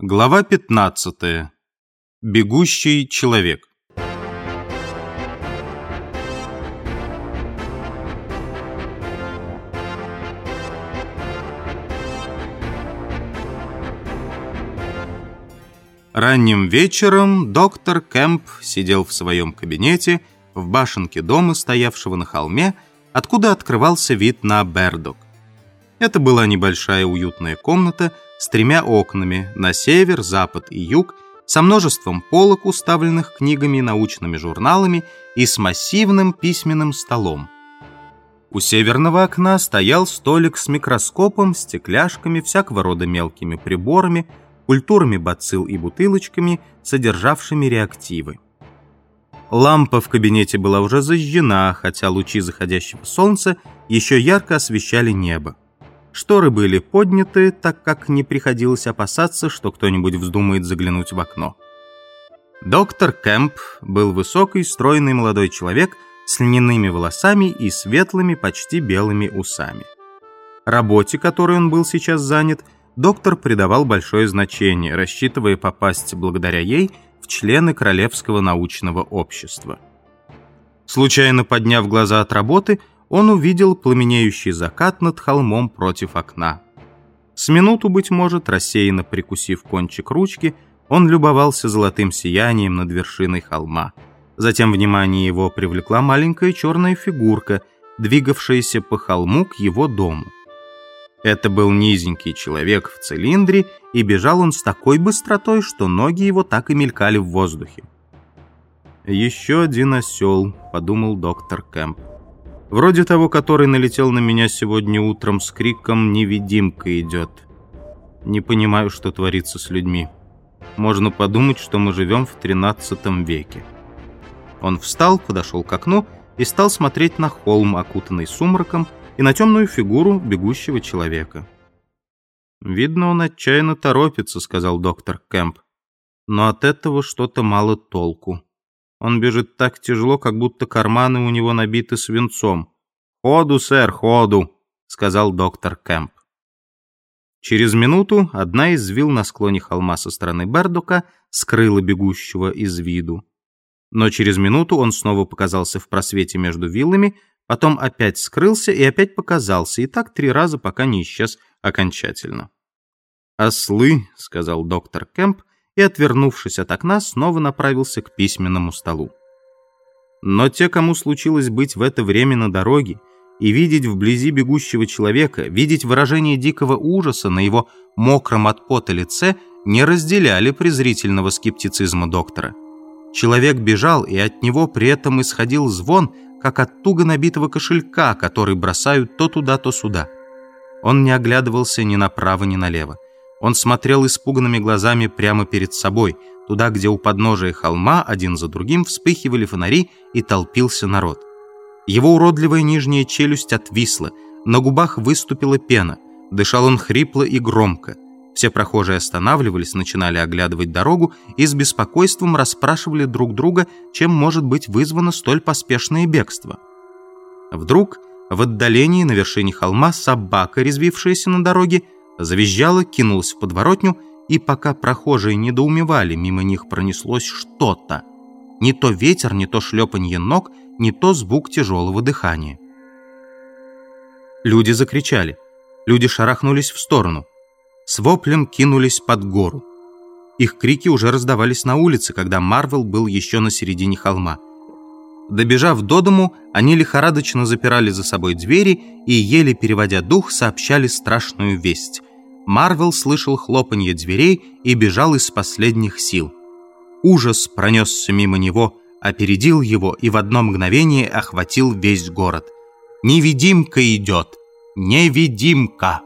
Глава 15. Бегущий человек. Ранним вечером доктор Кэмп сидел в своем кабинете в башенке дома, стоявшего на холме, откуда открывался вид на Бердок. Это была небольшая уютная комната с тремя окнами на север, запад и юг, со множеством полок, уставленных книгами научными журналами и с массивным письменным столом. У северного окна стоял столик с микроскопом, стекляшками, всякого рода мелкими приборами, культурами бацилл и бутылочками, содержавшими реактивы. Лампа в кабинете была уже зажжена, хотя лучи заходящего солнца еще ярко освещали небо. Шторы были подняты, так как не приходилось опасаться, что кто-нибудь вздумает заглянуть в окно. Доктор Кэмп был высокий, стройный молодой человек с льняными волосами и светлыми, почти белыми усами. Работе, которой он был сейчас занят, доктор придавал большое значение, рассчитывая попасть благодаря ей в члены Королевского научного общества. Случайно подняв глаза от работы, он увидел пламенеющий закат над холмом против окна. С минуту, быть может, рассеянно прикусив кончик ручки, он любовался золотым сиянием над вершиной холма. Затем внимание его привлекла маленькая черная фигурка, двигавшаяся по холму к его дому. Это был низенький человек в цилиндре, и бежал он с такой быстротой, что ноги его так и мелькали в воздухе. «Еще один осел», — подумал доктор Кэмп. Вроде того, который налетел на меня сегодня утром с криком «Невидимка идет». Не понимаю, что творится с людьми. Можно подумать, что мы живем в 13 веке. Он встал, подошел к окну и стал смотреть на холм, окутанный сумраком, и на темную фигуру бегущего человека. «Видно, он отчаянно торопится», — сказал доктор Кэмп. «Но от этого что-то мало толку». Он бежит так тяжело, как будто карманы у него набиты свинцом. «Ходу, сэр, ходу!» — сказал доктор Кэмп. Через минуту одна из вил на склоне холма со стороны Бердука скрыла бегущего из виду. Но через минуту он снова показался в просвете между виллами, потом опять скрылся и опять показался, и так три раза, пока не исчез окончательно. «Ослы», — сказал доктор Кэмп, и, отвернувшись от окна, снова направился к письменному столу. Но те, кому случилось быть в это время на дороге, и видеть вблизи бегущего человека, видеть выражение дикого ужаса на его мокром от пота лице, не разделяли презрительного скептицизма доктора. Человек бежал, и от него при этом исходил звон, как от туго набитого кошелька, который бросают то туда, то сюда. Он не оглядывался ни направо, ни налево. Он смотрел испуганными глазами прямо перед собой, туда, где у подножия холма один за другим вспыхивали фонари и толпился народ. Его уродливая нижняя челюсть отвисла, на губах выступила пена, дышал он хрипло и громко. Все прохожие останавливались, начинали оглядывать дорогу и с беспокойством расспрашивали друг друга, чем может быть вызвано столь поспешное бегство. Вдруг в отдалении на вершине холма собака, резвившаяся на дороге, завизжала, кинулась в подворотню, и пока прохожие недоумевали, мимо них пронеслось что-то. Не то ветер, не то шлепанье ног, не то звук тяжелого дыхания. Люди закричали. Люди шарахнулись в сторону. С воплем кинулись под гору. Их крики уже раздавались на улице, когда Марвел был еще на середине холма. Добежав до дому, они лихорадочно запирали за собой двери и, еле переводя дух, сообщали страшную весть. Марвел слышал хлопанье дверей и бежал из последних сил. Ужас пронесся мимо него, опередил его и в одно мгновение охватил весь город. «Невидимка идет! Невидимка!»